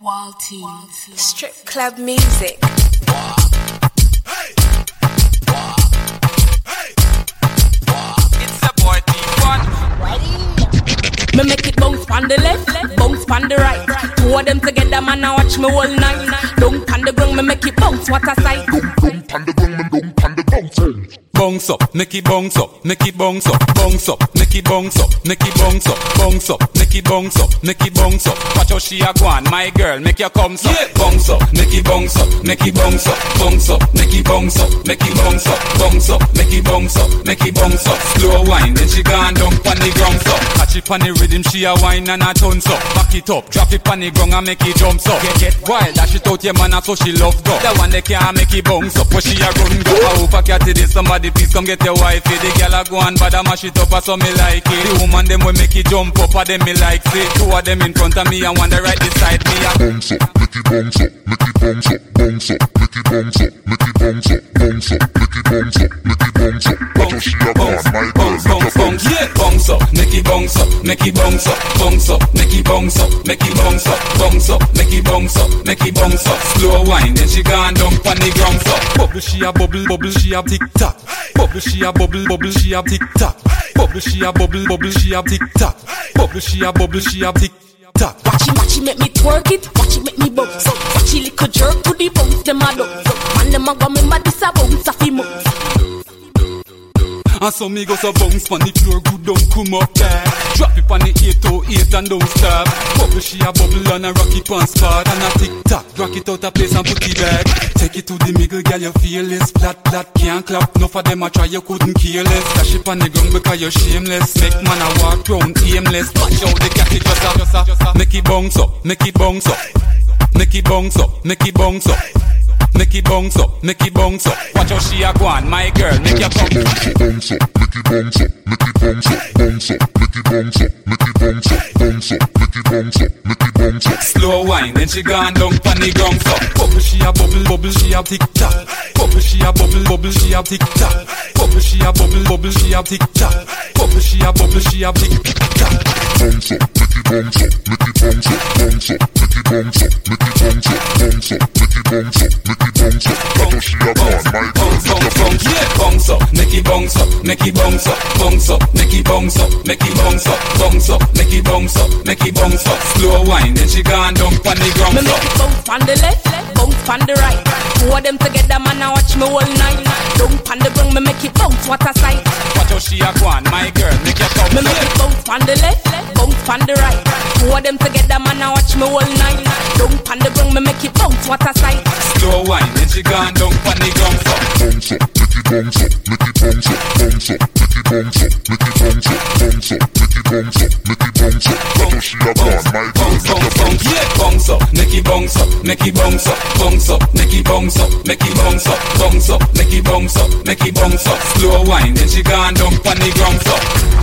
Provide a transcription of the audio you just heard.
Walties. Strip club music. It's the boy T1. Me make it bounce on the left, bounce on the right. Two of them together, man, I watch me all night. Don't on the ground, me make it bounce. What a sight. Bounce up, make it bounce up, make it bounce up, bounce up, make it bounce up, make it bounce up, bounce up, make it bounce up, make it bounce up. Watch how she a go on, my girl, make your come up. Bounce up, make it bounce up, make it bounce up, bounce up, make it bounce up, make it bounce up, bounce up, make it bounce up, make it bounce up. Slow wine, then she gone down pon the ground pon the rhythm, she a wine and a tons up. Back it up, drop it pon the ground and make it jump up. Get get wild, dash it out your man, so she love go. The one that can't make it bounce up, but she a run go. I hope I catch it, somebody please come get your wifey. The girl a go and bad a mash it up, so me like it. The woman them will make it jump up, a them me like it. Two of them in front of me and one the right beside me. a bounce up, make it bounce up, make it bounce up, bounce up, make it bounce up, make it bounce up, bounce up, make it bounce up, make it bounce up. Make it bounce up, bounce up, make it bounce up, make it bounce up, bounce up, make it bounce up, make it bounce up. Slow wine, then she gone down on the ground up. Bubble she a bubble, bubble she a tick tock. Bubble she a bubble, bubble she a tick tock. Bubble she a bubble, bubble she a tick tock. Bubble she a bubble she a tick tock. Watch it, watch it, make me twerk it. Watch it, make me bounce. Watch it, little jerk to the bounce. Them a dance. Man, them a go me mad. This a bounce him mouth. And so me go so bounce pon the floor, good don't come up there. Drop it pon the 808 and don't stop. Bubble she a bubble and a rock it on spot. And a tick tock, rock it out a place and put it back. Take it to the middle, girl, you feel it. Flat, flat, can't clap. Enough of them a try, you couldn't kill it. Dash it on the ground because you're shameless. Make man a walk round aimless. Watch out the cat it just a, just a, just a. Make it bounce up, make it bounce up. Make it bounce up, make it bounce up. Make it bounce up, make it bounce up. Watch how she a go on, my girl, make your up, bounce up, make it bounce up, make it bounce up, bounce up, make it bounce up, make it bounce up, bounce up, make it bounce up, make it bounce up. Slow wine, then she gone down on the ground up. Bubble she a bubble, bubble she a tick tock. Bubble she a bubble, bubble she a tick tock. Bubble she a bubble, bubble she a tick tock. Bubble she a bubble, she a tick tock. Bounce up, make it bounce up, make it bounce up, bounce up, make it bounce up, make it bounce up, bounce up, make it bounce up, make it bounce up. Watch how she a my girl, make a bounce, bounce. bounce, up, make it bounce up, make it bounce up, bounce up, make it bounce up, make it bounce up, bounce up, make it bounce it bounce she gone down on the ground Me make it bounce on the left, bounce on the right. Two of them together, man, I watch me all night. Don't on the ground, me make it bounce. What a sight. Watch how she a my girl, make your come. Me make it bounce on bounce on the right. Two of them together, man, I watch me all night. Don't on the ground, me make it bounce. What a sight. Slow wine, then she gone down on the ground up. Bounce up, make it bounce up, make it bounce up, bounce up, make it bounce up, make it bounce up, bounce up, make it bounce up, make it bounce up. Watch how she a gone, my girl, bounce, a bounce, bounce. bounce, yeah. Bounce up, make it bounce up, make it bounce up, bounce up, make it bounce up, make it bounce up, bounce up, make it bounce up, make it bounce up. Slow wine, then she gone down on the ground up.